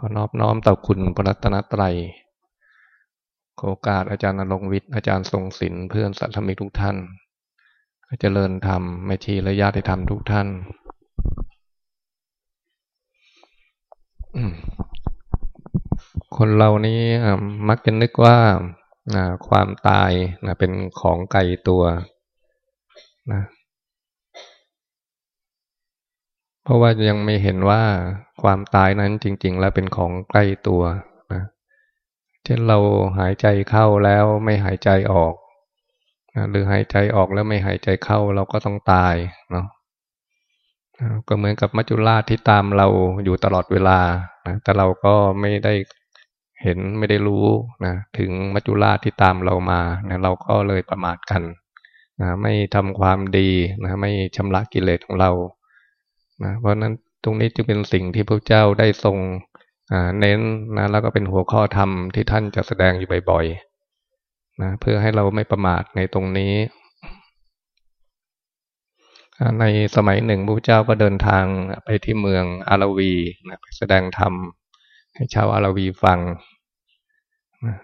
ขอนอบน้อมต่อคุณพระรัตนตรัยโอกาสอาจารย์นรงวิทย์อาจารย์ทรงศิลป์เพื่อนสัตมิกทุกท่านเจริญธรรมแม่ชีและญาติธรรมทุกท่านคนเรานี้มักจะนึกว่าความตายเป็นของไกลตัวนะเพราะว่ายังไม่เห็นว่า ความตายนั้นจริง ๆ แล้วเป็นของใกล้ตัวนะเช่นเราหายใจเข้าแล้วไม่หายใจออกนะหรือหายใจออกแล้วไม่หายใจเข้าเราก็ต้องตายเนาะก็เหมือนกับมัจจุราชที่ตามเราอยู่ตลอดเวลานะแต่เราก็ไม่ได้เห็นไม่ได้รู้นะถึงมัจจุราชที่ตามเรามานะเราก็เลยประมาทกันนะไม่ทำความดีนะไม่ชำระกิเลสของเรานะเพราะนั้น ตรงนี้จึงเป็นสิ่งที่พระเจ้าได้ทรงเน้นนะแล้วก็เป็นหัวข้อธรรมที่ท่านจะแสดงอยู่บ่อยๆนะเพื่อให้เราไม่ประมาทในตรงนี้ ในสมัยหนึ่งพระเจ้าก็เดินทางไปที่เมืองอาราวีนะไปแสดงธรรมให้ชาวอาราวีฟังนะ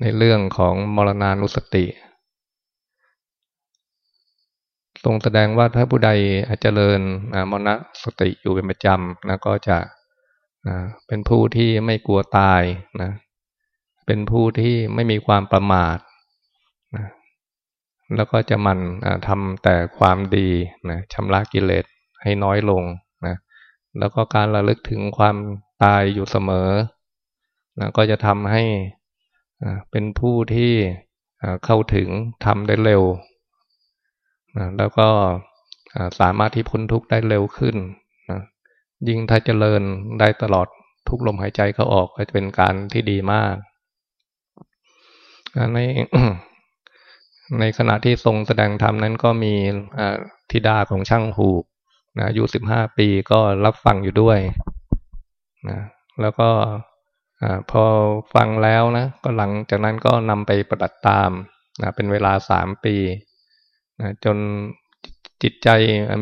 ในเรื่องของมรณานุสติ ทรงแสดงว่าถ้าผู้ใดเจริญมรณสติอยู่เป็นประจำนะก็จะเป็นผู้ที่ไม่กลัวตายนะเป็นผู้ที่ไม่มีความประมาทนะแล้วก็จะมันทำแต่ความดีนะชำระกิเลสให้น้อยลงนะแล้วก็การระลึกถึงความตายอยู่เสมอนะก็จะทำให้เป็นผู้ที่เข้าถึงทำได้เร็ว นะแล้วก็สามารถที่พ้นทุกข์ได้เร็วขึ้นนะยิ่งถ้าเจริญได้ตลอดทุกลมหายใจเขาออกก็จะเป็นการที่ดีมากในในขณะที่ทรงแสดงธรรมนั้นก็มีธิดาของช่างหูกนะอายุสิบห้าปีก็รับฟังอยู่ด้วยนะแล้วก็พอฟังแล้วนะ ก็หลังจากนั้นก็นำไปปฏิบัติตามนะเป็นเวลาสามปี นะจนจิตใจ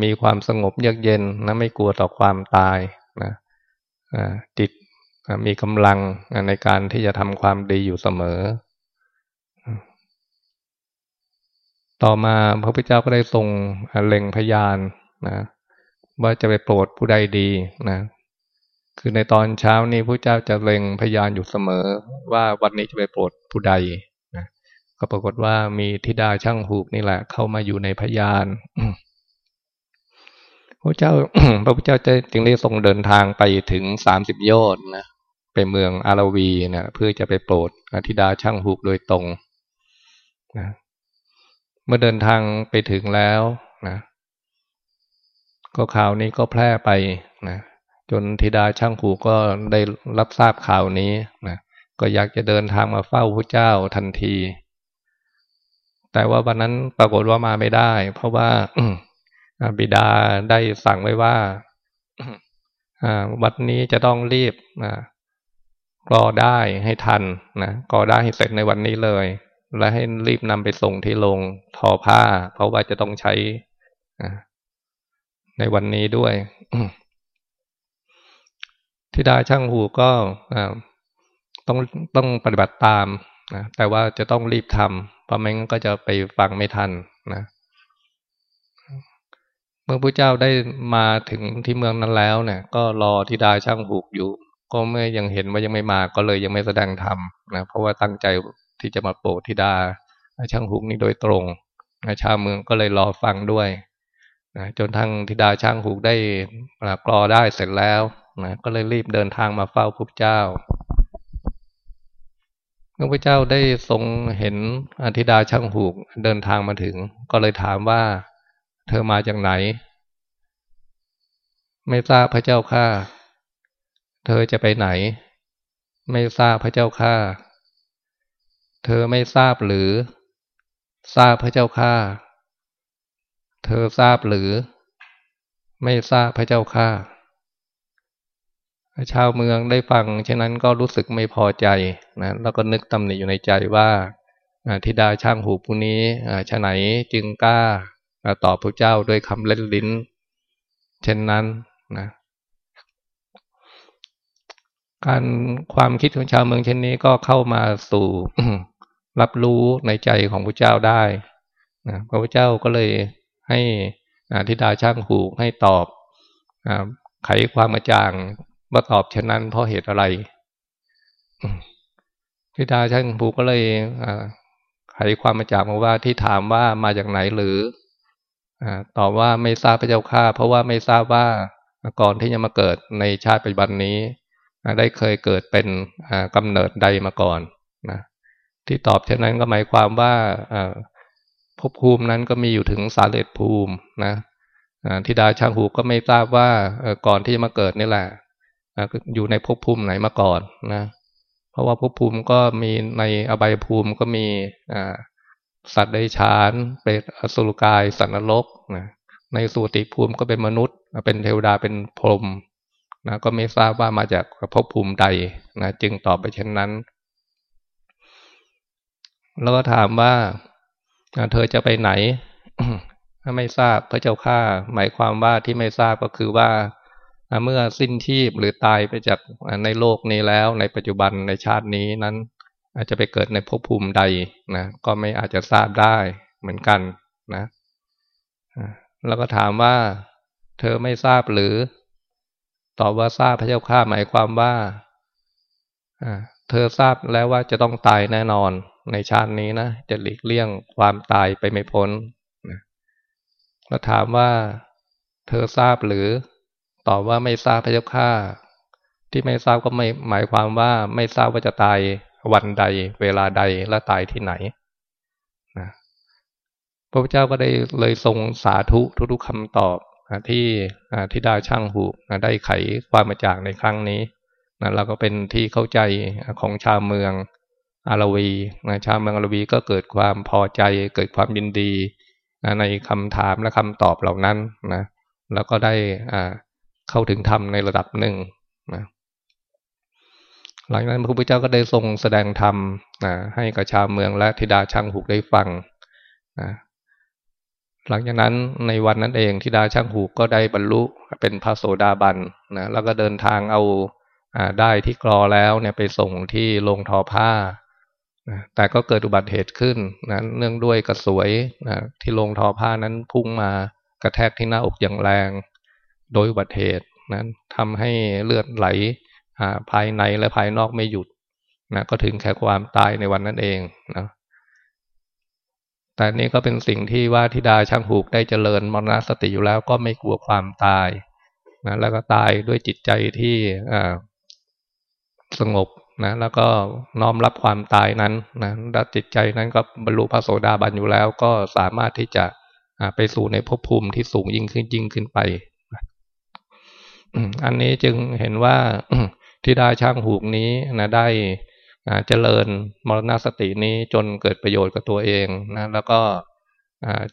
มีความสงบเยือกเย็นนะไม่กลัวต่อความตายนะจิตมีกำลังในการที่จะทำความดีอยู่เสมอ ต่อมาพระพุทธเจ้าก็ได้ทรงเล็งพยานนะว่าจะไปโปรดผู้ใดดีนะคือในตอนเช้านี้พระเจ้าจะเล็งพยานอยู่เสมอ ว่าวันนี้จะไปโปรดผู้ใด ก็ปรากฏว่ามีธิดาช่างหูกนี่แหละ เข้ามาอยู่ในพยานพระเจ้า พระพุทธเจ้าจะจึงได้ทรงเดินทางไปถึงสามสิบโยชน์นะไปเมืองอาราวีนะเพื่อจะไปโปรดธิดาช่างหูกโดยตรงนะเมื่อเดินทางไปถึงแล้วนะก็ข่าวนี้ก็แพร่ไปนะจนธิดาช่างหูก็ได้รับทราบข่าวนี้นะก็อยากจะเดินทางมาเฝ้าพระเจ้าทันที แต่ว่าวันนั้นปรากฏว่ามาไม่ได้ เพราะว่าบิดาได้สั่งไว้ว่าวันนี้จะต้องรีบกรอได้ให้ทันนะกรอได้ให้เสร็จในวันนี้เลย และให้รีบนำไปส่งที่โรงทอผ้า เพราะว่าจะต้องใช้ในวันนี้ด้วยทิดาช่างหูก็ต้องต้องปฏิบัติตามนะแต่ว่าจะต้องรีบทำ พราะไม่งั้นก็จะไปฟังไม่ทันนะ เมื่อพระเจ้าได้มาถึงที่เมืองนั้นแล้วเนี่ย ก็รอทิดาช่างหูกอยู่ ก็เมื่อยังเห็นว่ายังไม่มาก็เลยยังไม่แสดงธรรมนะเพราะว่าตั้งใจที่จะมาโปรดทิดาช่างหูกนี้โดยตรงนะชาวเมืองก็เลยรอฟังด้วยนะจนทั้งธิดาช่างหูกได้กรอได้เสร็จแล้วนะก็เลยรีบเดินทางมาเฝ้าพระเจ้า มื่อพระเจ้าได้ทรงเห็นอธิดาช่างหูกเดินทางมาถึง ก็เลยถามว่าเธอมาจากไหน ไม่ทราบพระเจ้าข้าเธอจะไปไหน ไม่ทราบพระเจ้าข้าเธอไม่ทราบหรือ ทราบพระเจ้าข้าเธอทราบหรือ ไม่ทราบพระเจ้าข้า ชาวเมืองได้ฟังเช่นนั้นก็รู้สึกไม่พอใจนะแล้วก็นึกตำหนิอยู่ในใจว่าธิดาช่างหูผู้นี้ชะไหนจึงกล้าตอบพระเจ้าด้วยคำเล่นลิ้น เช่นนั้นนะการความคิดของชาวเมืองเช่นนี้ก็เข้ามาสู่รับรู้ในใจของพระเจ้าได้นะพระพุทธเจ้าก็เลยให้ทิดาช่างหูให้ตอบไขความกระจ่าง ว่าตอบเช่นนั้นเพราะเหตุอะไรทิดาช่างหูก็เลยไขความกระจ่างมาว่าที่ถามว่ามาจากไหนหรือตอบว่าไม่ทราบพระเจ้าข้าเพราะว่าไม่ทราบว่าก่อนที่จะมาเกิดในชาติปัจจุบันนี้ได้เคยเกิดเป็นกำเนิดใดมาก่อนนะที่ตอบเช่นนั้นก็หมายความว่าภพภูมินั้นก็มีอยู่ถึงสาเลตภูมินะทิดาช่างหูก็ไม่ทราบว่าก่อนที่จะมาเกิดนี่แหละ อยู่ในภพภูมิไหนมาก่อนนะ เพราะว่าภพภูมิก็มีในอบายภูมิก็มีสัตว์ได้ชานเป็นอสุรกายสันนรกนะในสุติภูมิก็เป็นมนุษย์ เป็นเทวดาเป็นพรหมนะก็ไม่ทราบว่ามาจากภพภูมิใดนะจึงตอบไปเช่นนั้น แล้วก็ถามว่าเธอจะไปไหน ถ้าไม่ทราบพระเจ้าข้าหมายความว่าที่ไม่ทราบก็คือว่า เมื่อสิ้นชีพหรือตายไปจากในโลกนี้แล้ว ในปัจจุบันในชาตินี้นั้น อาจจะไปเกิดในภพภูมิใดนะก็ไม่อาจจะทราบได้เหมือนกันนะแล้วก็ถามว่า เธอไม่ทราบหรือ ตอบว่าทราบพระเจ้าข้าหมายความว่าเธอทราบแล้วว่าจะต้องตายแน่นอนในชาตินี้นะจะหลีกเลี่ยงความตายไปไม่พ้นนะแล้วถามว่า เธอทราบหรือ ตอบว่าไม่ทราบพระเจ้าข้าที่ไม่ทราบก็ไม่หมายความว่าไม่ทราบว่าจะตายวันใด เวลาใดและตายที่ไหนนะพระพุทธเจ้าก็ได้เลยทรงสาธุทุกๆคำตอบที่ทิดาช่างหูได้ไขความมาจากในครั้งนี้นะเราก็เป็นที่เข้าใจของชาวเมืองอารวีนะชาวเมืองอารวีก็เกิดความพอใจเกิดความยินดีนะในคำถามและคำตอบเหล่านั้นนะแล้วก็ได้อ่า เข้าถึงธรรมในระดับหนึ่งนะหลังจากนั้นพระพุทธเจ้าก็ได้ทรงแสดงธรรมนะให้กับชาวเมืองและธิดาช่างหูกได้ฟังนะหลังจากนั้นในวันนั้นเองทิดาช่างหูก็ได้บรรลุเป็นพระโสดาบันนะแล้วก็เดินทางเอาได้ที่กรอแล้วเนี่ยไปส่งที่โรงทอผ้านะแต่ก็เกิดอุบัติเหตุขึ้นนะเนื่องด้วยกระสวยนะที่โรงทอผ้านั้นพุ่งมากระแทกที่หน้าอกอย่างแรง โดยอุบัติเหตุนั้นทำให้เลือดไหลภายในและภายนอกไม่หยุดนะก็ถึงแค่ความตายในวันนั้นเองนะแต่นี้ก็เป็นสิ่งที่ว่าธิดาช่างหูกได้เจริญมรณสติอยู่แล้วก็ไม่กลัวความตายนะแล้วก็ตายด้วยจิตใจที่สงบนะแล้วก็น้อมรับความตายนั้นนะดัจิตใจนั้นก็บรรลุพระโสดาบันอยู่แล้ว ก็สามารถที่จะไปสู่ในภพภูมิที่สูงยิ่งขึ้นยิ่งขึ้นไป อันนี้จึงเห็นว่าที่ได้ช่างหูกนี้นะได้เจริญมรณสตินี้จนเกิดประโยชน์กับตัวเองนะแล้วก็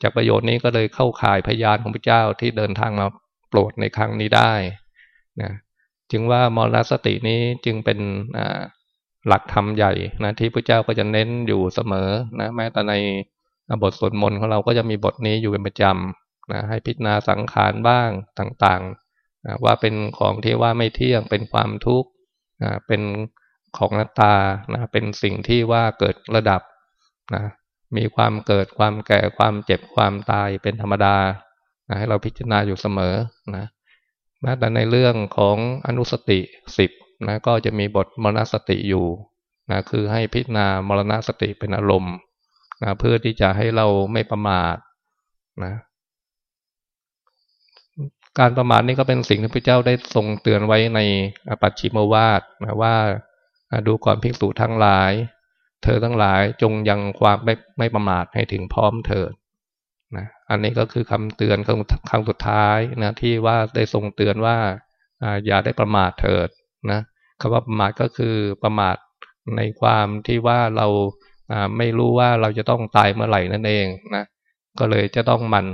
จากประโยชน์นี้ก็เลยเข้าข่ายพยานของพระเจ้าที่เดินทางมาโปรดในครั้งนี้ได้นะจึงว่ามรณสตินี้จึงเป็นหลักธรรมใหญ่นะที่พระเจ้าก็จะเน้นอยู่เสมอนะแม้แต่ในบทสวดมนต์ของเราก็จะมีบทนี้อยู่เป็นประจำนะให้พิจารณาสังขารบ้างต่างๆ ว่าเป็นของที่ว่าไม่เที่ยงเป็นความทุกข์เป็นของนัตตานะเป็นสิ่งที่ว่าเกิดระดับนะมีความเกิดความแก่ความเจ็บความตายเป็นธรรมดานะให้เราพิจารณาอยู่เสมอนะแม้แต่ในเรื่องของอนุสติสิบนะก็จะมีบทมรณสติอยู่นะคือให้พิจารณามรณสติเป็นอารมณ์นะเพื่อที่จะให้เราไม่ประมาทนะ การประมาทนี่ก็เป็นสิ่งที่พระเจ้าได้ทรงเตือนไว้ในปัจฉิมวาทนะว่าดูก่อนภิกษุทั้งหลาย เธอทั้งหลายจงยังความไม่ไม่ประมาทให้ถึงพร้อมเถิดนะอันนี้ก็คือคำเตือนคำคำสุดท้ายนะที่ว่าได้ทรงเตือนว่าอย่าได้ประมาทเถิดนะคำว่าประมาทก็คือประมาทในความที่ว่าเราไม่รู้ว่าเราจะต้องตายเมื่อไหร่นั่นเองนะก็เลยจะต้องมัน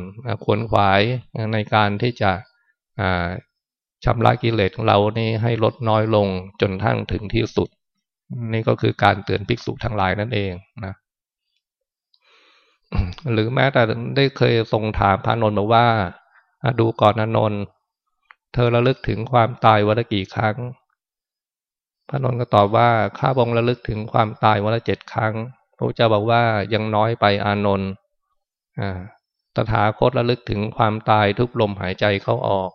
ขวนขวายในการที่จะ ชำระกิเลสของเรานี่ให้ลดน้อยลงจนทั้งถึงที่สุด นี่ก็คือการเตือนภิกษุทั้งหลายนั่นเองนะหรือแม้แต่ได้เคยทรงถามพระนนท์บอกว่าดูก่อนนนท์เธอระลึกถึงความตายวันละกี่ครั้ง พระนนท์ก็ตอบว่าข้าบงระลึกถึงความตายวันละเจ็ดครั้งพระเจ้าบอกว่ายังน้อยไปอานนท์ตถาคตระลึกถึงความตายทุกลมหายใจเข้าออก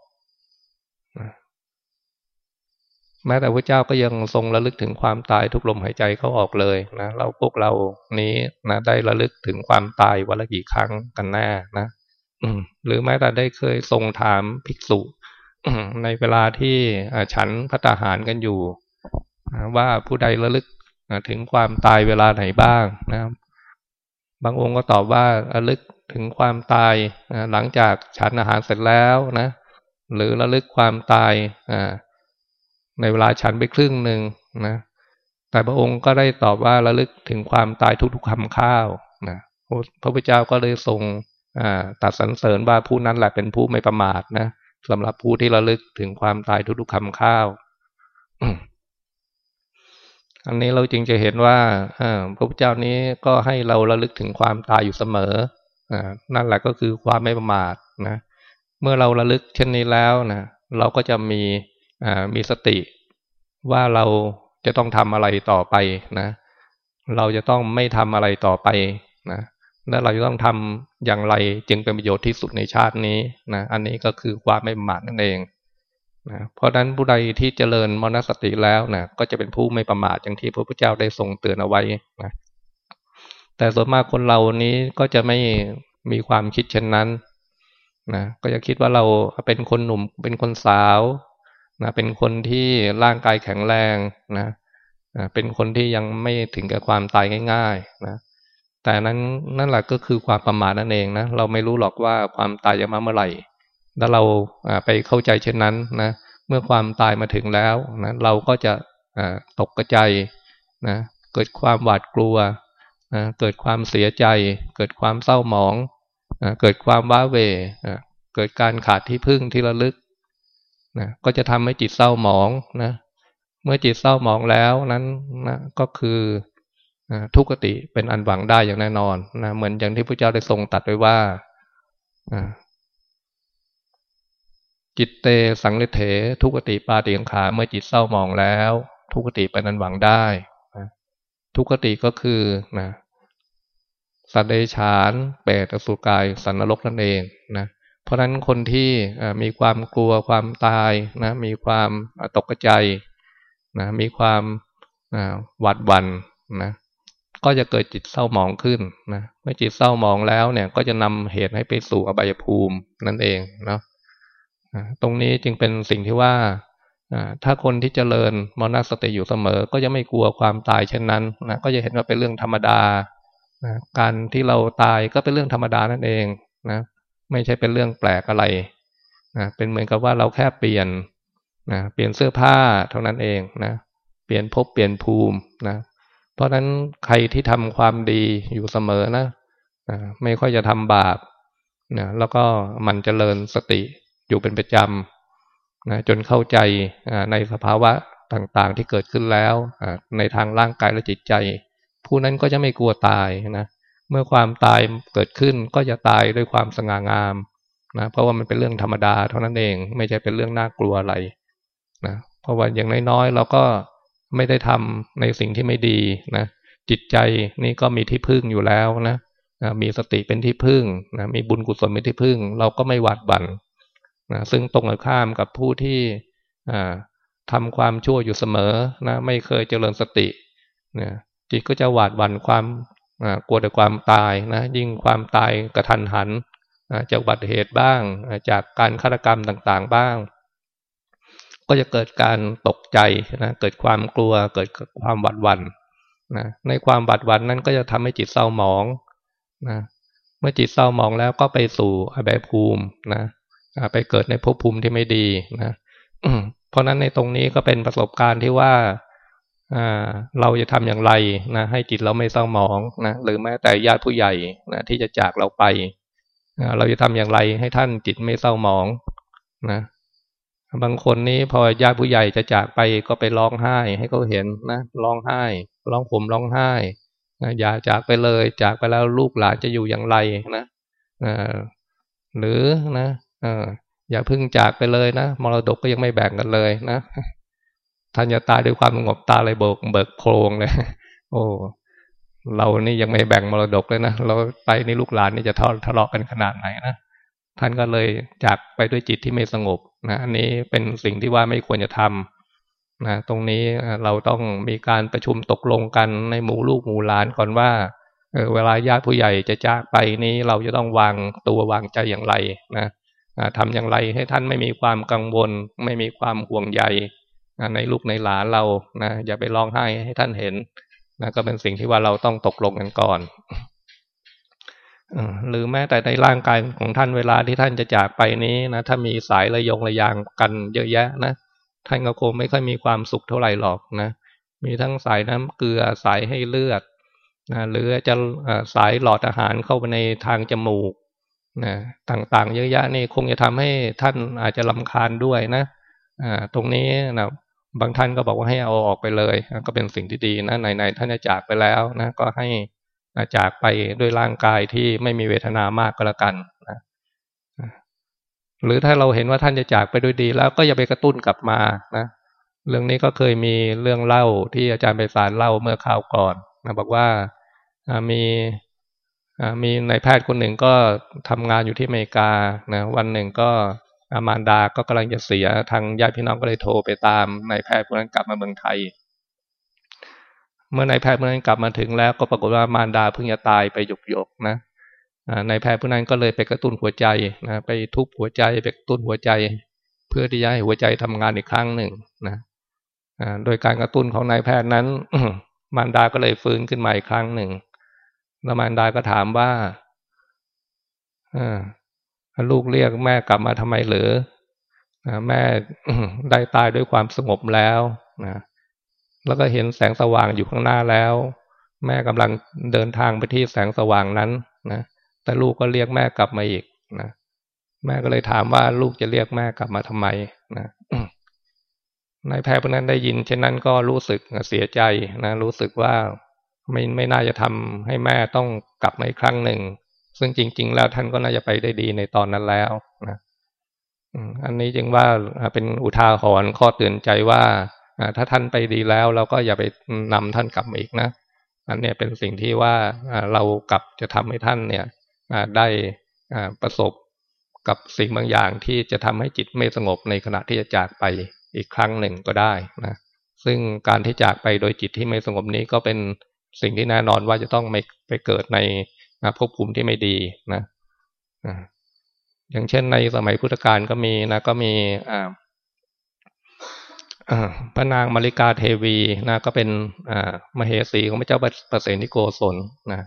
แม้แต่พระเจ้าก็ยังทรงระลึกถึงความตายทุกลมหายใจเข้าออกเลยนะเราพวกเรานี้นะได้ระลึกถึงความตายวันละกี่ครั้งกันแน่นะอืหรือแม้แต่ได้เคยทรงถามภิกษุในเวลาที่ฉันพัตาหารกันอยู่ว่าผู้ใดระลึกถึงความตายเวลาไหนบ้างนะบางองค์ก็ตอบว่าระลึกถึงความตายหลังจากฉันอาหารเสร็จแล้วนะ หรือระลึกความตายอ่า ในเวลาฉันไปครึ่งหนึ่งนะ แต่พระองค์ก็ได้ตอบว่าระลึกถึงความตายทุกๆคำข้าวนะพระพุทธเจ้าก็เลยทรงตัดสรรเสริญว่าผู้นั้นแหละเป็นผู้ไม่ประมาทนะสำหรับผู้ที่ระลึกถึงความตายทุกๆคำข้าว อันนี้เราจึงจะเห็นว่าพระพุทธเจ้านี้ก็ให้เราระลึกถึงความตายอยู่เสมอนั่นแหละก็คือความไม่ประมาทนะ เมื่อเราระลึกเช่นนี้แล้วนะเราก็จะมี มีสติว่าเราจะต้องทำอะไรต่อไปนะ เราจะต้องไม่ทำอะไรต่อไปนะและเราจะต้องทำอย่างไรจึงเป็นประโยชน์ที่สุดในชาตินี้นะอันนี้ก็คือความไม่ประมาทนั่นเองนะเพราะนั้นผู้ใดที่เจริญมรณสติแล้วนะก็จะเป็นผู้ไม่ประมาทอย่างที่พระพุทธเจ้าได้ทรงเตือนเอาไว้นะแต่ส่วนมากคนเรานี้ก็จะไม่มีความคิดเช่นนั้นนะก็จะคิดว่าเราเป็นคนหนุ่มเป็นคนสาว นะเป็นคนที่ร่างกายแข็งแรงนะนะเป็นคนที่ยังไม่ถึงกับความตายง่าย ๆ นะ แต่นั้นนั่นแหละก็คือความประมาทนั่นเองนะเราไม่รู้หรอกว่าความตายจะมาเมื่อไหร่ถ้าเราไปเข้าใจเช่นนั้นนะเมื่อความตายมาถึงแล้วนะเราก็จะตกกระใจนะเกิดความหวาดกลัวนะเกิดความเสียใจ เกิดความเศร้าหมองนะเกิดความว้าเวนะเกิดการขาดที่พึ่งที่ระลึก นะก็จะทำให้จิตเศร้าหมองนะเมื่อจิตเศร้าหมองแล้วนั้นนะก็คือนะทุกขติเป็นอันหวังได้อย่างแน่นอนนะเหมือนอย่างที่พระเจ้าได้ทรงตัดไว้ว่าจิตเตสังเลเถ ทุกขติปาติยังขา เมื่อจิตเศร้าหมองแล้ว ทุกขติเป็นอันหวังได้นะทุกขติก็คือนะสัตว์เดชานเปรตอสุกายสันนรกนั่นเองนะ เพราะฉะนั้นคนที่มีความกลัวความตายนะมีความตกใจนะมีความหวาดหวั่นนะก็จะเกิดจิตเศร้าหมองขึ้นนะเมื่อจิตเศร้าหมองแล้วเนี่ยก็จะนำเหตุให้ไปสู่อบายภูมินั่นเองเนาะตรงนี้จึงเป็นสิ่งที่ว่าถ้าคนที่เจริญมรณสติอยู่เสมอ ก็จะไม่กลัวความตายเช่นนั้นนะก็จะเห็นว่าเป็นเรื่องธรรมดานะการที่เราตายก็เป็นเรื่องธรรมดานั่นเองนะ ไม่ใช่เป็นเรื่องแปลกอะไรนะเป็นเหมือนกับว่าเราแค่เปลี่ยนนะเปลี่ยนเสื้อผ้าเท่านั้นเองนะเปลี่ยนภพเปลี่ยนภูมินะเพราะฉะนั้นใครที่ทำความดีอยู่เสมอนะนะไม่ค่อยจะทำบาปนะแล้วก็มันจเจริญสติอยู่เป็นประจำนะจนเข้าใจในสภาวะต่างๆที่เกิดขึ้นแล้วในทางร่างกายและจิตใจ ผู้นั้นก็จะไม่กลัวตายนะ เมื่อความตายเกิดขึ้นก็จะตายด้วยความสง่างามนะเพราะว่ามันเป็นเรื่องธรรมดาเท่านั้นเองไม่ใช่เป็นเรื่องน่ากลัวอะไรนะเพราะว่าอย่างน้อยๆเราก็ไม่ได้ทำในสิ่งที่ไม่ดีนะจิตใจนี่ก็มีที่พึ่งอยู่แล้วนะมีสติเป็นที่พึ่งนะมีบุญกุศลเป็นที่พึ่ง เราก็ไม่หวาดบั่นนะซึ่งตรงกันข้ามกับผู้ที่ทำความชั่วอยู่เสมอนะไม่เคยเจริญสตินะจิตก็จะหวาดหวั่นความ กลัวแต่ความตายนะยิ่งความตายกระทันหันจากบัติเหตุบ้าง จากการฆาตกรรมต่างๆบ้าง ก็จะเกิดการตกใจนะเกิดความกลัวเกิดความหวาดหวั่นนะในความหวาดหวั่นนั้นก็จะทำให้จิตเศร้าหมองนะเมื่อจิตเศร้าหมองแล้วก็ไปสู่อบายภูมินะไปเกิดในภพภูมิที่ไม่ดีนะเพราะนั้นในตรงนี้ก็เป็นประสบการณ์ที่ว่า เราจะทำอย่างไรนะให้จิตเราไม่เศร้าหมองนะหรือแม้แต่ญาติผู้ใหญ่นะที่จะจากเราไปเราจะทำอย่างไรให้ท่านจิตไม่เศร้าหมองนะบางคนนี้พอญาติผู้ใหญ่จะจากไปก็ไปร้องไห้ ให้เขาเห็นนะร้องไห้ ร้องผมร้องไห้นะอย่าจากไปเลย จากไปแล้วลูกหลานจะอยู่อย่างไรนะหรือนะอย่าพึ่งจากไปเลยนะมรดกก็ยังไม่แบ่งกันเลยนะ ท่านจะตายด้วยความสงบตาเลยเบิกเบิกโพรงเลย โอ้เรานี่ยังไม่แบ่งมรดกเลยนะเราไปนี่ลูกหลานนี่จะทะเลาะกันขนาดไหนนะท่านก็เลยจากไปด้วยจิตที่ไม่สงบนะอันนี้เป็นสิ่งที่ว่าไม่ควรจะทำนะตรงนี้เราต้องมีการประชุมตกลงกันในหมู่ลูกหมู่หลานก่อนว่าเเวลาญาติผู้ใหญ่จะจากไปนี้เราจะต้องวางตัววางใจอย่างไรนะทำอย่างไรให้ท่านไม่มีความกังวล ไม่มีความห่วงใย ในลูกในหลานเรานะอย่าไปร้องไห้ให้ท่านเห็นนะก็เป็นสิ่งที่ว่าเราต้องตกลงกันก่อนหรือแม้แต่ในร่างกายของท่านเวลาที่ท่านจะจากไปนี้นะถ้ามีสายระยงระยางกันเยอะแยะนะท่านก็คงไม่ค่อยมีความสุขเท่าไหร่หรอกนะมีทั้งสายน้ำเกลือสายให้เลือดนะหรือจะสายหลอดอาหารเข้าไปในทางจมูกนะต่างๆ เยอะแยะนี่คงจะทำให้ท่านอาจจะลำคาญด้วยนะอ่าตรงนี้นะ บางท่านก็บอกว่าให้เอาออกไปเลยก็เป็นสิ่งที่ดีนะไหนๆท่านจะจากไปแล้วนะก็ให้จากไปด้วยร่างกายที่ไม่มีเวทนามากก็แล้วกันนะหรือถ้าเราเห็นว่าท่านจะจากไปด้วยดี แล้วก็อย่าไปกระตุ้นกลับมานะเรื่องนี้ก็เคยมีเรื่องเล่าที่อาจารย์ไปสารเล่าเมื่อคราวก่อนนะบอกว่ามีมีนายแพทย์คนหนึ่งก็ทำงานอยู่ที่อเมริกานะวันหนึ่งก็ อามานดาก็กำลังจะเสียทางญาติพี่น้องก็เลยโทรไปตามนายแพทย์คนนั้นกลับมาเมืองไทย เมื่อนายแพทย์คนนั้นกลับมาถึงแล้ว ก็ปรากฏว่ามารดาเพิ่งจะตายไปหยกหยกนะนายแพทย์คนนั้นก็เลยไปกระตุ้นหัวใจนะไปทุบหัวใจไปกระตุ้นหัวใจ เพื่อที่จะให้หัวใจทำงานอีกครั้งหนึ่งนะโดยการกระตุ้นของนายแพทย์นั้นมารดาก็เลยฟื้นขึ้นมาอีกครั้งหนึ่งแล้วมารดาก็ถามว่า ลูกเรียกแม่กลับมาทำไมหรือแม่ได้ตายด้วยความสงบแล้วนะแล้วก็เห็นแสงสว่างอยู่ข้างหน้าแล้ว แม่กำลังเดินทางไปที่แสงสว่างนั้นนะแต่ลูกก็เรียกแม่กลับมาอีกนะแม่ก็เลยถามว่าลูกจะเรียกแม่กลับมาทำไมนะนายแพทย์คนนั้นได้ยิน เช่นนั้นก็รู้สึกเสียใจนะรู้สึกว่าไม่ไม่น่าจะทำให้แม่ต้องกลับมาอีกครั้งหนึ่ง ซึ่งจริง ๆ แล้วท่านก็น่าจะไปได้ดีในตอนนั้นแล้วนะอันนี้จึงว่าเป็นอุทาหรณ์ข้อเตือนใจว่าถ้าท่านไปดีแล้ว เราก็อย่าไปนำท่านกลับมาอีกนะอันนี้เป็นสิ่งที่ว่าเรากลับจะทำให้ท่านเนี่ยได้ประสบกับสิ่งบางอย่างที่จะทำให้จิตไม่สงบในขณะที่จะจากไปอีกครั้งหนึ่งก็ได้นะซึ่งการที่จากไปโดยจิตที่ไม่สงบนี้ก็เป็นสิ่งที่แน่นอนว่าจะต้องไม่ไปเกิดใน ภพภูมิที่ไม่ดีนะอย่างเช่นในสมัยพุทธกาลก็มีนะก็มีอ่าพระนางมาริกาเทวีนะก็เป็นมเหสีของพระเจ้าประเสนิโกศลนะ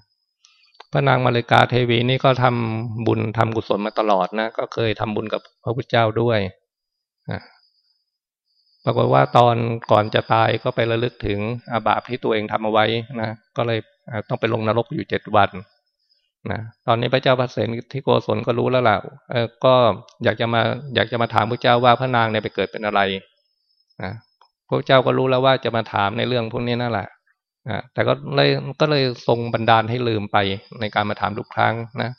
พระนางมาริกาเทวีนี่ก็ทำบุญทำกุศลมาตลอดนะก็เคยทำบุญกับพระพุทธเจ้าด้วยปรากฏว่าตอนก่อนจะตายก็ไประลึกถึงอาบาปที่ตัวเองทำเอาไว้นะก็เลยต้องไปลงนรกอยู่เจ็ดวัน นะตอนนี้พระเจ้าพระเสนที่โกศลก็รู้แล้วล่ะเออก็อยากจะมาอยากจะมาถามพระเจ้าว่าพระนางเนี่ยไปเกิดเป็นอะไรนะพระเจ้าก็รู้แล้วว่าจะมาถามในเรื่องพวกนี้นั่นแหละนะแต่ก็เลยก็เลยทรงบันดาลให้ลืมไปในการมาถามทุกครั้งนะ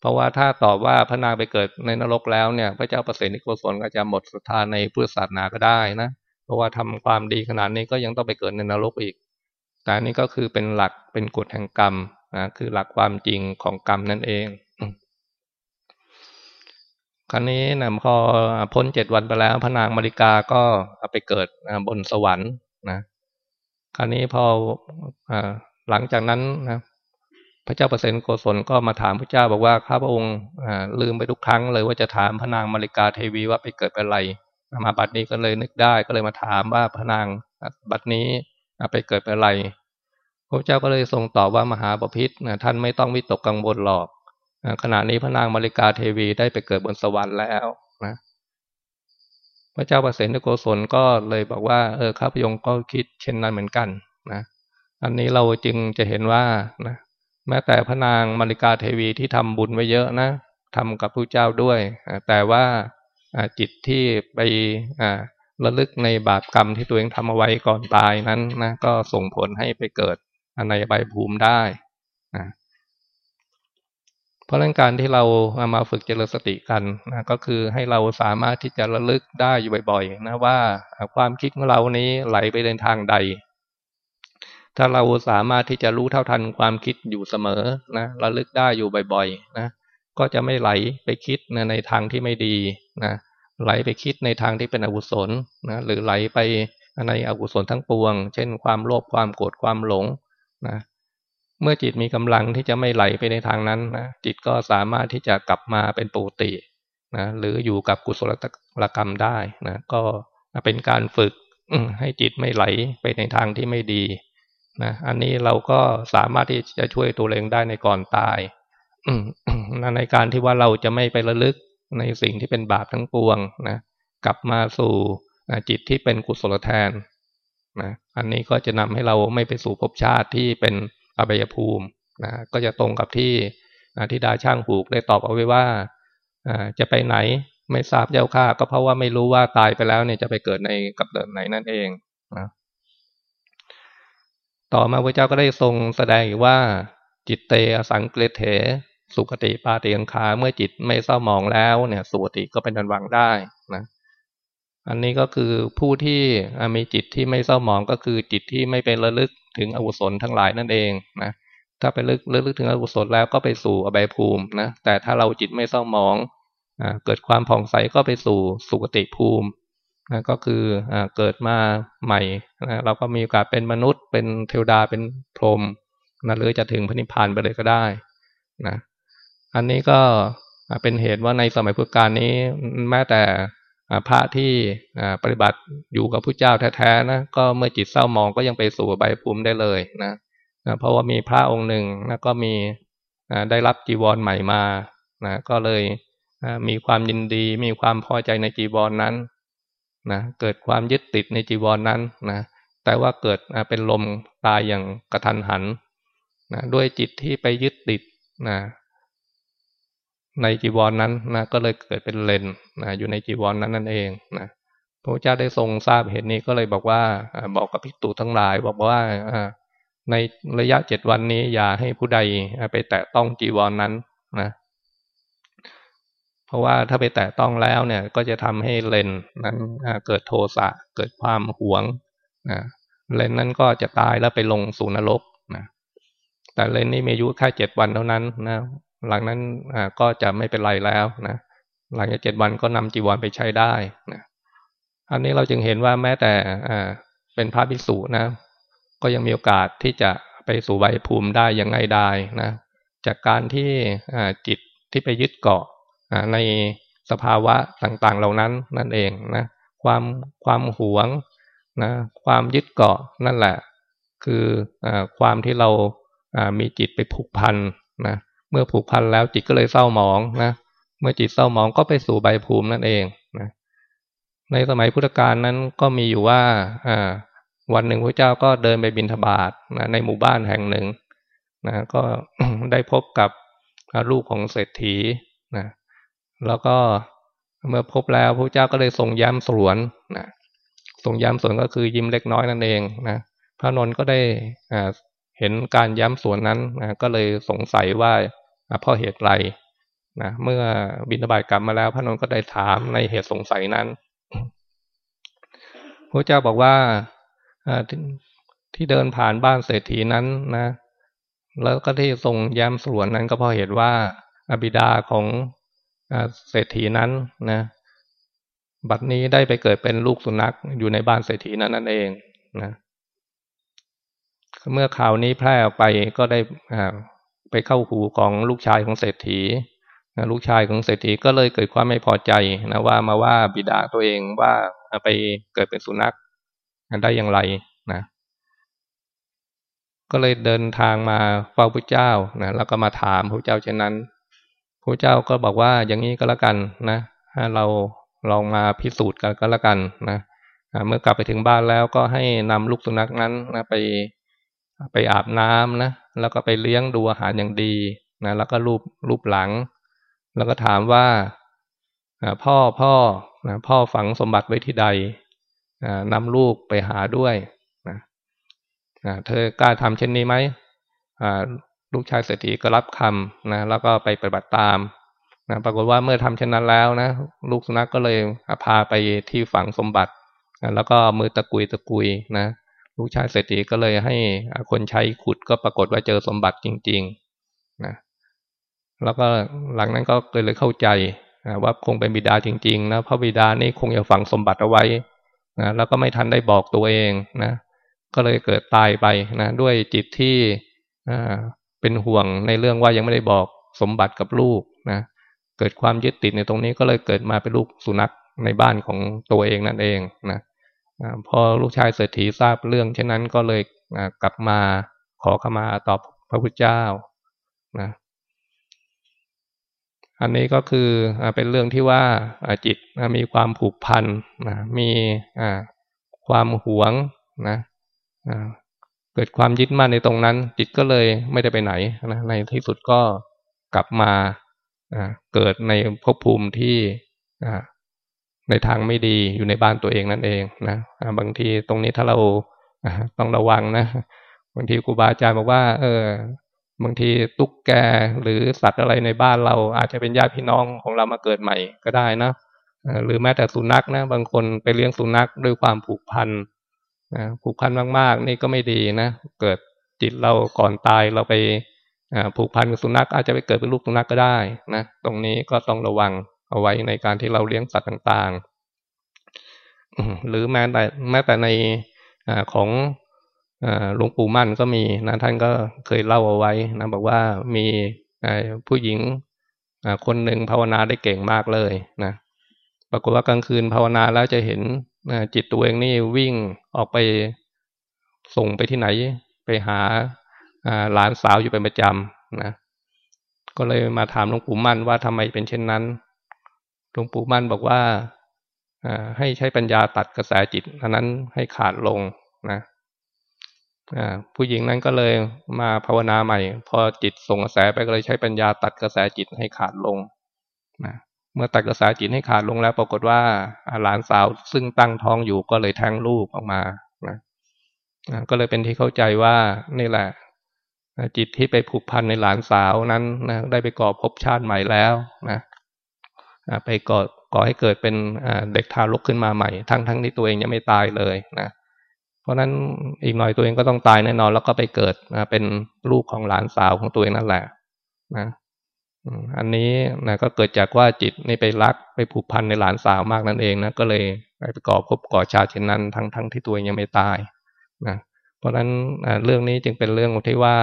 เพราะว่าถ้าตอบว่าพระนางไปเกิดในนรกแล้วเนี่ย พระเจ้าประเสนิโกศลก็จะหมดศรัทธาในพุทธศาสนาก็ได้นะ เพราะว่าทำความดีขนาดนี้ก็ยังต้องไปเกิดในนรกอีก แต่นี่ก็คือเป็นหลักเป็นกฎแห่งกรรม นะคือหลักความจริงของกรรมนั่นเอง ครั้นี้นะพอพ้นเจ็ดวันไปแล้วพระนางมาริกาก็ไปเกิดบนสวรรค์นะครั้นี้พออหลังจากนั้นนะพระเจ้าประเสนโกศลก็มาถามพระเจ้าบอกว่าข้าพระองค์ลืมไปทุกครั้งเลยว่าจะถามพระนางมาริกาเทวีว่าไปเกิดเป็นอะไรมาบัดนี้ก็เลยนึกได้ก็เลยมาถามว่าพระนางบัดนี้ไปเกิดเป็นอะไร พระเจ้าก็เลยทรงตอบว่ามหาปพิธนะท่านไม่ต้องวิตกกังวลหรอกขณะนี้พระนางมาริกาเทวีได้ไปเกิดบนสวรรค์แล้วนะพระเจ้าประเสนโกศลก็เลยบอกว่า เออข้าพยงก็คิดเช่นนั้นเหมือนกันนะอันนี้เราจึงจะเห็นว่านะแม้แต่พระนางมาริกาเทวีที่ทำบุญไว้เยอะนะทำกับพระเจ้าด้วย แต่ว่าจิตที่ไประลึกในบาปกรรมที่ตัวเองทำเอาไว้ก่อนตายนั้นนะก็ส่งผลให้ไปเกิด ในใบภูมิได้นะเพราะเรื่องการที่เรามาฝึกเจริญสติกันนะก็คือให้เราสามารถที่จะระลึกได้อยู่บ่อยๆนะว่าความคิดของเรานี้ไหลไปในทางใด ถ้าเราสามารถที่จะรู้เท่าทันความคิดอยู่เสมอนะระลึกได้อยู่บ่อยๆนะก็จะไม่ไหลไปคิดนะในทางที่ไม่ดีนะไหลไปคิดในทางที่เป็นอกุศลนะหรือไหลไปในอกุศลทั้งปวง เช่น ความโลภความโกรธความหลง นะเมื่อจิตมีกำลังที่จะไม่ไหลไปในทางนั้นนะจิตก็สามารถที่จะกลับมาเป็นปกตินะหรืออยู่กับกุศลกรรมได้นะก็เป็นการฝึกให้จิตไม่ไหลไปในทางที่ไม่ดีนะอันนี้เราก็สามารถที่จะช่วยตัวเองได้ในก่อนตายในการที่ว่าเราจะไม่ไประลึกในสิ่งที่เป็นบาปทั้งปวงนะกลับมาสู่จิตที่เป็นกุศลแทน นะอันนี้ก็จะนำให้เราไม่ไปสู่ภพชาติที่เป็นอบายภูมินะก็จะตรงกับที่ที่ดาช่างผูกได้ตอบเอาไว้ว่าจะไปไหนไม่ทราบเจ้าข้าก็เพราะว่าไม่รู้ว่าตายไปแล้วเนี่ยจะไปเกิดในกับเดิมไหนนั่นเองนะต่อมาพระเจ้าก็ได้ทรงแสดงอีกว่า จิตเตอสังเกตเถ สุขติปาเตียงคาเมื่อจิตไม่เศร้าหมองแล้วเนี่ยสุขติก็เป็นดันวังได้นะ อันนี้ก็คือผู้ที่มีจิตที่ไม่เศร้าหมองก็คือจิตที่ไม่เป็นระลึกถึงอกุศลทั้งหลายนั่นเองนะถ้าไปลึกลึกถึงอกุศลแล้วก็ไปสู่อบายภูมินะแต่ถ้าเราจิตไม่เศร้าหมองเกิดความผ่องใสก็ไปสู่สุคติภูมินะก็คืออเกิดมาใหม่นะเราก็มีโอกาสเป็นมนุษย์ เป็นเทวดาเป็นพรหมนะหรือจะถึงพระนิพพานไปเลยก็ได้นะอันนี้ก็เป็นเหตุว่าในสมัยพุทธกาลนี้แม้แต่ พระที่ปฏิบัติอยู่กับพระเจ้าแท้ๆนะก็เมื่อจิตเศร้ามองก็ยังไปสู่ใบภูมิได้เลยนะเพราะว่ามีพระองค์หนึ่งนะก็มีได้รับจีวรใหม่มานะก็เลยมีความยินดี มีความพอใจในจีวรนนั้นนะเกิดความยึดติดในจีวรนนั้นนะแต่ว่าเกิดเป็นลมตายอย่างกระทันหันนะด้วยจิตที่ไปยึดติดนะ ในจีวรนนั้นนะก็เลยเกิดเป็นเลนนะอยู่ในจีวรนนั้นนั่นเองนะพระเจ้าได้ทรงทราบเหตุนี้ก็เลยบอกว่าบอกกับภิกษุทั้งหลาย บอกว่าในระยะเจ็ดวันนี้อย่าให้ผู้ใดไปแตะต้องจีวรนนั้นนะเพราะว่าถ้าไปแตะต้องแล้วเนี่ยก็จะทำให้เลนนั้นเกิดโทสะเกิดความหวงนะเลนนั้นก็จะตายแล้วไปลงสู่นรกนะแต่เลนนี้มีอายุแค่เจ็ดวันเท่านั้นนะ หลังนั้นก็จะไม่เป็นไรแล้วนะหลังจากเจ็ดวันก็นำจีวรไปใช้ได้นะอันนี้เราจึงเห็นว่าแม้แต่เป็นพระภิกษุนะ ก็ยังมีโอกาสที่จะไปสู่ใบภูมิได้ยังไงได้นะจากการที่จิตที่ไปยึดเกาะในสภาวะต่างๆ เหล่านั้นนั่นเองนะความความหวงนะความยึดเกาะนั่นแหละ คืออความที่เรามีจิตไปผูกพันนะ เมื่อผูกพันแล้วจิตก็เลยเศร้าหมองนะเมื่อจิตเศร้าหมองก็ไปสู่ใบภูมินั่นเองนะในสมัยพุทธกาลนั้นก็มีอยู่ว่าอ่าวันหนึ่งพระเจ้าก็เดินไปบินทบาทนะในหมู่บ้านแห่งหนึ่งนะก็ได้พบกับลูกของเศรษฐีนะแล้วก็เมื่อพบแล้วพระเจ้าก็เลยทรงย้ำสวนนะทรงย้ำสวนก็คือยิ้มเล็กน้อยนั่นเองนะพระนนท์ก็ได้ เห็นการย้ำสวนนั้นนะก็เลยสงสัยว่าเพราะเหตุไรนะเมื่อบินบายกลับมาแล้ว พระนนท์ก็ได้ถามในเหตุสงสัยนั้นพระเจ้าบอกว่าที่เดินผ่านบ้านเศรษฐีนั้นนะ แล้วก็ที่ทรงย้ำสวนนั้นก็เพราะเหตุว่าอบิดาของเศรษฐีนั้นนะบัดนี้ได้ไปเกิดเป็นลูกสุนัขอยู่ในบ้านเศรษฐีนั้นนั่นเองนะ เมื่อข่าวนี้แพร่ออกไปก็ได้ไปเข้าหูของลูกชายของเศรษฐีลูกชายของเศรษฐีก็เลยเกิดความไม่พอใจนะว่ามาว่าบิดาตัวเองว่าไปเกิดเป็นสุนัขได้อย่างไรนะก็เลยเดินทางมาเฝ้าพระเจ้านะแล้วก็มาถามพระเจ้าเช่นนั้นพระเจ้าก็บอกว่าอย่างนี้ก็แล้วกันนะเราลองมาพิสูจน์กันก็แล้วกันนะเมื่อกลับไปถึงบ้านแล้วก็ให้นำลูกสุนัขนั้นนะไป ไปอาบน้ำนะแล้วก็ไปเลี้ยงดูอาหารอย่างดีนะแล้วก็รูปรูปหลัง แล้วก็ถามว่าพ่อพ่อนะพ่อฝังสมบัติไว้ที่ใดนำลูกไปหาด้วยนะเธอกล้าทำเช่นนี้ไหมลูกชายเศรษฐีก็รับคำนะแล้วก็ไปปฏิบัติตามนะปรากฏว่าเมื่อทำเช่นนั้นแล้วนะลูกสุนัขกก็เลยพาไปที่ฝังสมบัตินะแล้วก็มือตะกุยตะกุยนะ ลูกชายเศรษฐีก็เลยให้คนใช้ขุดก็ปรากฏว่าเจอสมบัติจริงๆนะแล้วก็หลังนั้นก็เลยเข้าใจว่าคงเป็นบิดาจริงๆนะพระบิดานี่คงจะฝังสมบัติเอาไว้นะแล้วก็ไม่ทันได้บอกตัวเองนะก็เลยเกิดตายไปนะด้วยจิตที่เป็นห่วงในเรื่องว่ายังไม่ได้บอกสมบัติกับลูกนะเกิดความยึดติดในตรงนี้ก็เลยเกิดมาเป็นลูกสุนัขในบ้านของตัวเองนั่นเองนะ พอลูกชายเศรษฐีทราบเรื่องเช่นนั้นก็เลยกลับมาขอขมาต่อพระพุทธเจ้านะอันนี้ก็คือเป็นเรื่องที่ว่าจิตมีความผูกพันนะมีความหวงนะเกิดความยึดมั่นในตรงนั้น จิตก็เลยไม่ได้ไปไหนนะในที่สุดก็กลับมาเกิดในภพภูมิที่ ในทางไม่ดีอยู่ในบ้านตัวเองนั่นเองนะบางทีตรงนี้ถ้าเราต้องระวังนะบางทีครูบาอาจารย์บอกว่า เออบางทีตุ๊กแกหรือสัตว์อะไรในบ้านเราอาจจะเป็นญาติพี่น้องของเรามาเกิดใหม่ก็ได้นะหรือแม้แต่สุนัขนะ บางคนไปเลี้ยงสุนัขด้วยความผูกพันผูกพันมากๆ นี่ก็ไม่ดีนะเกิดจิตเราก่อนตายเราไปผูกพันกับสุนัขอาจจะไปเกิดเป็นลูกสุนัขกก็ได้นะตรงนี้ก็ต้องระวัง เอาไว้ในการที่เราเลี้ยงสัตว์ต่างๆ หรือแม้แต่แม้แต่ในอของหลวงปู่มั่นก็มีนะท่านก็เคยเล่าเอาไว้นะบอกว่ามีผู้หญิงคนหนึ่งภาวนาได้เก่งมากเลยนะปรากฏว่ากลางคืนภาวนาแล้วจะเห็นจิตตัวเองนี่วิ่งออกไปส่งไปที่ไหนไปหาหลานสาวอยู่เป็นประจำนะก็เลยมาถามหลวงปู่มั่นว่าทำไมเป็นเช่นนั้น ลวงปู่มั่นบอกว่าให้ใช้ปัญญาตัดกระแสจิตอันนั้นให้ขาดลงนะผู้หญิงนั้นก็เลยมาภาวนาใหม่ พอจิตส่งกระแสไปก็เลยใช้ปัญญาตัดกระแสจิตให้ขาดลงนะเมื่อตัดกระแสจิตให้ขาดลงแล้ว ปรากฏว่าหลานสาวซึ่งตั้งท้องอยู่ก็เลยแท้งลูกออกมานะก็เลยเป็นที่เข้าใจว่านี่แหละ จิตที่ไปผูกพันในหลานสาวนั้นนะได้ไปก่อภพชาติใหม่แล้วนะ ไปก่อก่อให้เกิดเป็นเด็กทารกขึ้นมาใหม่ ทั้งทั้งที่ตัวเองยังไม่ตายเลยนะเพราะนั้นอีกหน่อยตัวเองก็ต้องตายแน่นอน แล้วก็ไปเกิดนะเป็นลูกของหลานสาวของตัวเองนั่นแหละนะอันนี้นะก็เกิดจากว่าจิตนี่ไปรักไปผูกพันในหลานสาวมากนั่นเองนะก็เลยไปก่อภพก่อชาติเช่นนั้น ทั้งทั้งที่ตัวเองยังไม่ตายนะเพราะฉะนั้นเรื่องนี้จึงเป็นเรื่องที่ว่า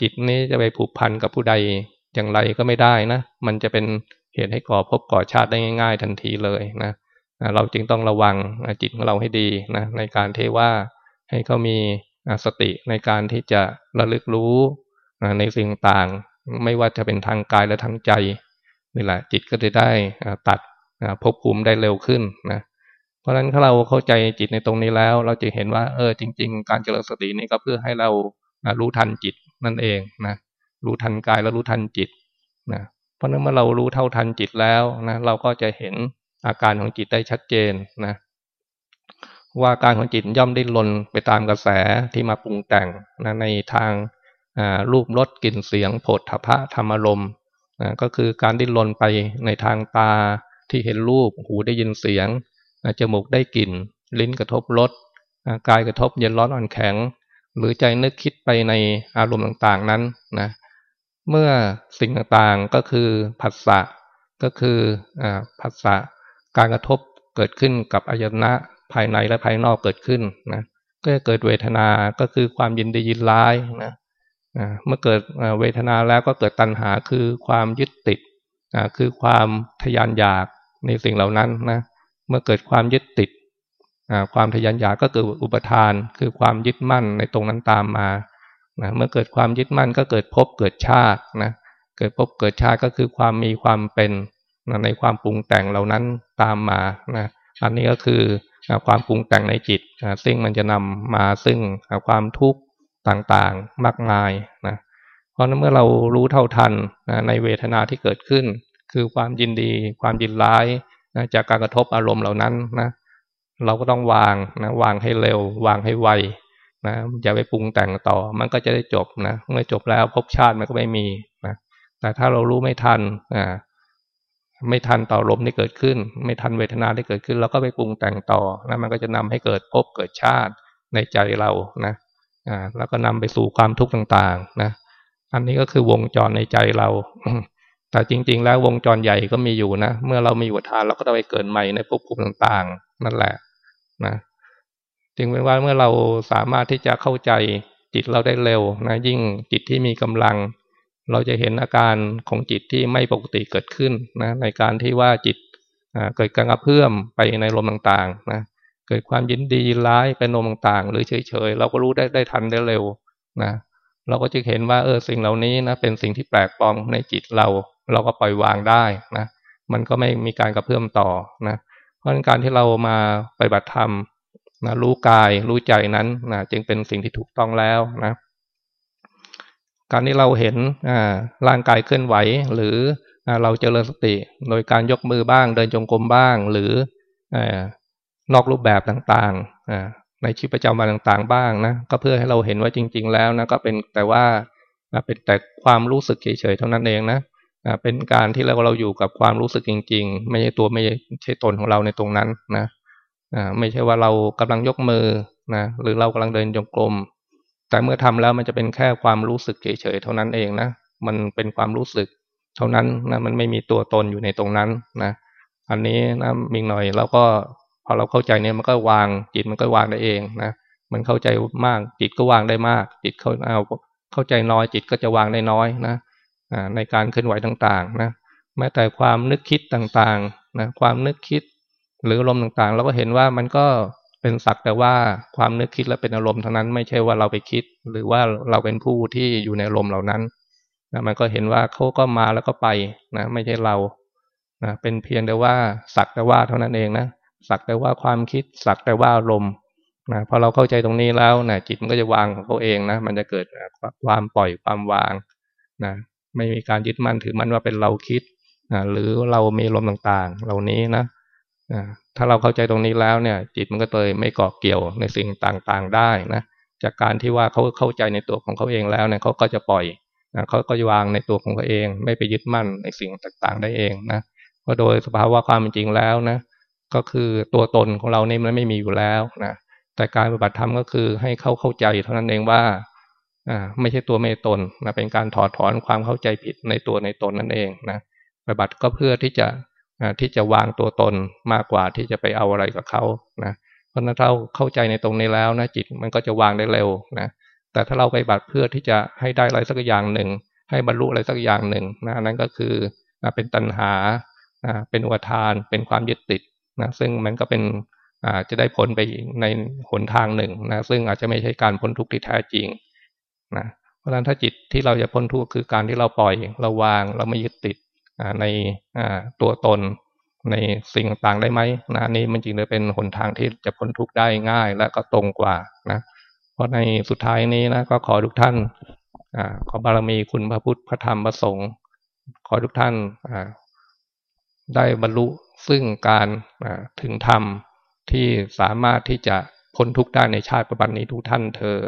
จิตนี้จะไปผูกพันกับผู้ใดอย่างไรก็ไม่ได้นะมันจะเป็น เหตุให้ก่อภพก่อชาติได้ง่าย ๆ ทันทีเลยนะเราจึงต้องระวังจิตของเราให้ดีนะในการที่ว่าให้เขามีสติในการที่จะระลึกรู้ในสิ่งต่างไม่ว่าจะเป็นทางกายและทางใจนี่แหละจิตก็จะได้ตัดภพภูมิได้เร็วขึ้นนะเพราะฉะนั้นถ้าเราเข้าใจจิตในตรงนี้แล้ว เราจะเห็นว่าเออจริง ๆ การเจริญสตินี่ก็เพื่อให้เรารู้ทันจิตนั่นเองนะรู้ทันกายแล้วรู้ทันจิตนะ เพราะนั้นเมื่อเรารู้เท่าทันจิตแล้วนะเราก็จะเห็นอาการของจิตได้ชัดเจนนะว่าการของจิตย่อมได้ลนไปตามกระแสที่มาปรุงแต่งนะในทางรูปรสกลิ่นเสียงโผฏฐพะธรรมลมนะก็คือการดิ้นรนไปในทางตาที่เห็นรูปหูได้ยินเสียงจมูกได้กลิ่น ลิ้นกระทบรสกายกระทบเย็นร้อนอ่อนแข็ง หรือใจนึกคิดไปในอารมณ์ต่างๆนั้นนะ เมื่อสิ่งต่างๆก็คือผัสสะก็คือผัสสะการกระทบเกิดขึ้นกับอายนะภายในและภายนอกเกิดขึ้นนะก็จะเกิดเวทนา ก็คือความยินดียินร้ายนะเมื่อเกิดเวทนาแล้วก็เกิดตัณหาคือความยึดติดคือความทยานอยากในสิ่งเหล่านั้นนะเมื่อเกิดความยึดติดความทยานอยากก็เกิดอุปทาน คือความยึดมั่นในตรงนั้นตามมา นะเมื่อเกิดความยึดมั่นก็เกิดภพเกิดชาตินะเกิดภพเกิดชาติก็คือความมีความเป็นนะในความปรุงแต่งเหล่านั้นตามมานะอันนี้ก็คือความปรุงแต่งในจิตซึ่งมันจะนำมาซึ่งความทุกข์ต่างๆมากมายนะเพราะนั้นเมื่อเรารู้เท่าทันนะในเวทนาที่เกิดขึ้น คือความยินดี ความยินร้ายนะจากการกระทบอารมณ์เหล่านั้นนะเราก็ต้องวางนะวางให้เร็ว วางให้ไว นะอย่าไปปรุงแต่งต่อ มันก็จะได้จบนะเมื่อจบแล้วภพชาติมันก็ไม่มีนะแต่ถ้าเรารู้ไม่ทันอ่าไม่ทันต่อลมที่เกิดขึ้น ไม่ทันเวทนาที่เกิดขึ้นเราก็ไปปรุงแต่งต่อนะมันก็จะนำให้เกิดภพเกิดชาติในใจเรานะอ่าแล้วก็นำไปสู่ความทุกข์ต่างๆนะอันนี้ก็คือวงจรในใจเรา แต่จริง ๆ แล้ววงจรใหญ่ก็มีอยู่นะ เมื่อเรามีวัฏานเราก็ต้องไปเกิดใหม่ในภพภูมิต่างๆ นั่นแหละนะ จึงเป็นว่าเมื่อเราสามารถที่จะเข้าใจจิตเราได้เร็วนะยิ่งจิตที่มีกำลัง เราจะเห็นอาการของจิตที่ไม่ปกติเกิดขึ้นนะในการที่ว่าจิตเกิดการกระเพื่อมไปในลมต่างๆนะเกิดความยินดีร้ายเป็นลมต่างๆ หรือเฉยๆ เราก็รู้ได้ได้ทันได้เร็วนะเราก็จะเห็นว่าเออสิ่งเหล่านี้นะเป็นสิ่งที่แปลกปลอมในจิตเรา เราก็ปล่อยวางได้นะมันก็ไม่มีการกระเพื่อมต่อนะเพราะการที่เรามาปฏิบัติธรรม นะรู้กายรู้ใจนั้นนะจึงเป็นสิ่งที่ถูกต้องแล้วนะ การที่เราเห็นร่างกายเคลื่อนไหว หรือเราเจริญสติ โดยการยกมือบ้าง เดินจงกรมบ้าง หรือนอกรูปแบบต่างๆในชีวิตประจำวันต่างๆ บ้างนะก็เพื่อให้เราเห็นว่าจริง ๆ แล้วนะก็เป็นแต่ว่าเป็นแต่ความรู้สึกเฉยๆเท่านั้นเองนะเป็นการที่เราเราอยู่กับความรู้สึกจริง ๆ ไม่ใช่ตัวไม่ใช่ตนของเราในตรงนั้นนะ ไม่ใช่ว่าเรากำลังยกมือนะหรือเรากำลังเดินจงกรมแต่เมื่อทำแล้วมันจะเป็นแค่ความรู้สึกเฉยๆเท่านั้นเองนะมันเป็นความรู้สึก เท่านั้นนะมันไม่มีตัวตนอยู่ในตรงนั้นนะอันนี้นะมิงหน่อยเราก็พอเราเข้าใจเนี่ยมันก็วางจิตมันก็วางได้เองนะมันเข้าใจมากจิตก็วางได้มาก จิตเข้าเอาเข้าใจน้อยจิตก็จะวางได้น้อยนะในการเคลื่อนไหวต่างๆนะแม้แต่ความนึกคิดต่างๆนะความนึกคิด หรืออารมณ์ต่างๆ เราก็เห็นว่ามันก็เป็นสักแต่ว่าความนึกคิดและเป็นอารมณ์เท่านั้นไม่ใช่ว่าเราไปคิด หรือว่าเราเป็นผู้ที่อยู่ในอารมณ์เหล่านั้นนะมันก็เห็นว่าเขาก็มาแล้วก็ไปนะไม่ใช่เรานะเป็นเพียงแต่ว่าสักแต่ว่าเท่านั้นเองนะสักแต่ว่าความคิดสักแต่ว่าอารมณ์นะพอเราเข้าใจตรงนี้แล้วนะจิตมันก็จะวางของเขาเองนะมันจะเกิดความปล่อยความวางนะไม่มีการยึดมั่นถือมั่นว่าเป็นเราคิดนะหรือเรามีลมต่างๆ เหล่านี้นะ ถ้าเราเข้าใจตรงนี้แล้วเนี่ย จิตมันก็เลยไม่เกาะเกี่ยวในสิ่งต่างๆได้นะจากการที่ว่าเขาเข้าใจในตัวของเขาเองแล้วเนี่ยเขาก็จะปล่อยนะเขาก็จะวางในตัวของเขาเอง ไม่ไปยึดมั่นในสิ่งต่างๆได้เองนะเพราะโดยสภาวะความเป็นจริงแล้วนะก็คือตัวตนของเราเนี่ยมันไม่มีอยู่แล้วนะแต่การปฏิบัติธรรมก็คือให้เขาเข้าใจเท่านั้นเองว่าอ่าไม่ใช่ตัวไม่ตนนะเป็นการถอดถอนความเข้าใจผิดในตัวในตนนั่นเองนะปฏิบัติก็เพื่อที่จะ ที่จะวางตัวตนมากกว่าที่จะไปเอาอะไรกับเขานะเพราะนั้นถ้าเข้าใจในตรงนี้แล้วนะจิตมันก็จะวางได้เร็วนะแต่ถ้าเราไปบัตรเพื่อที่จะให้ได้อะไรสักอย่างหนึ่ง ให้บรรลุอะไรสักอย่างหนึ่งนะนั่นก็คือเป็นตัณหาเป็นอุทาน เป็นความยึดติดนะซึ่งมันก็เป็นจะได้ผลไปในหนทางหนึ่งนะซึ่งอาจจะไม่ใช่การพ้นทุกข์ที่แท้จริงนะเพราะฉะนั้นถ้าจิตที่เราจะพ้นทุกข์คือการที่เราปล่อยเราวางเราไม่ยึดติด ในตัวตนในสิ่งต่างได้ไหมนะนี่มันจริงเลยเป็นหนทางที่จะพ้นทุกข์ได้ง่ายและก็ตรงกว่านะเพราะในสุดท้ายนี้นะก็ขอทุกท่านอขอบารมีคุณพระพุทธพระธรรมพระสงฆ์ขอทุกท่านได้บรรลุซึ่งการถึงธรรมที่สามารถที่จะพ้นทุกข์ได้ในชาติปัจจุบันนี้ทุกท่านเทอ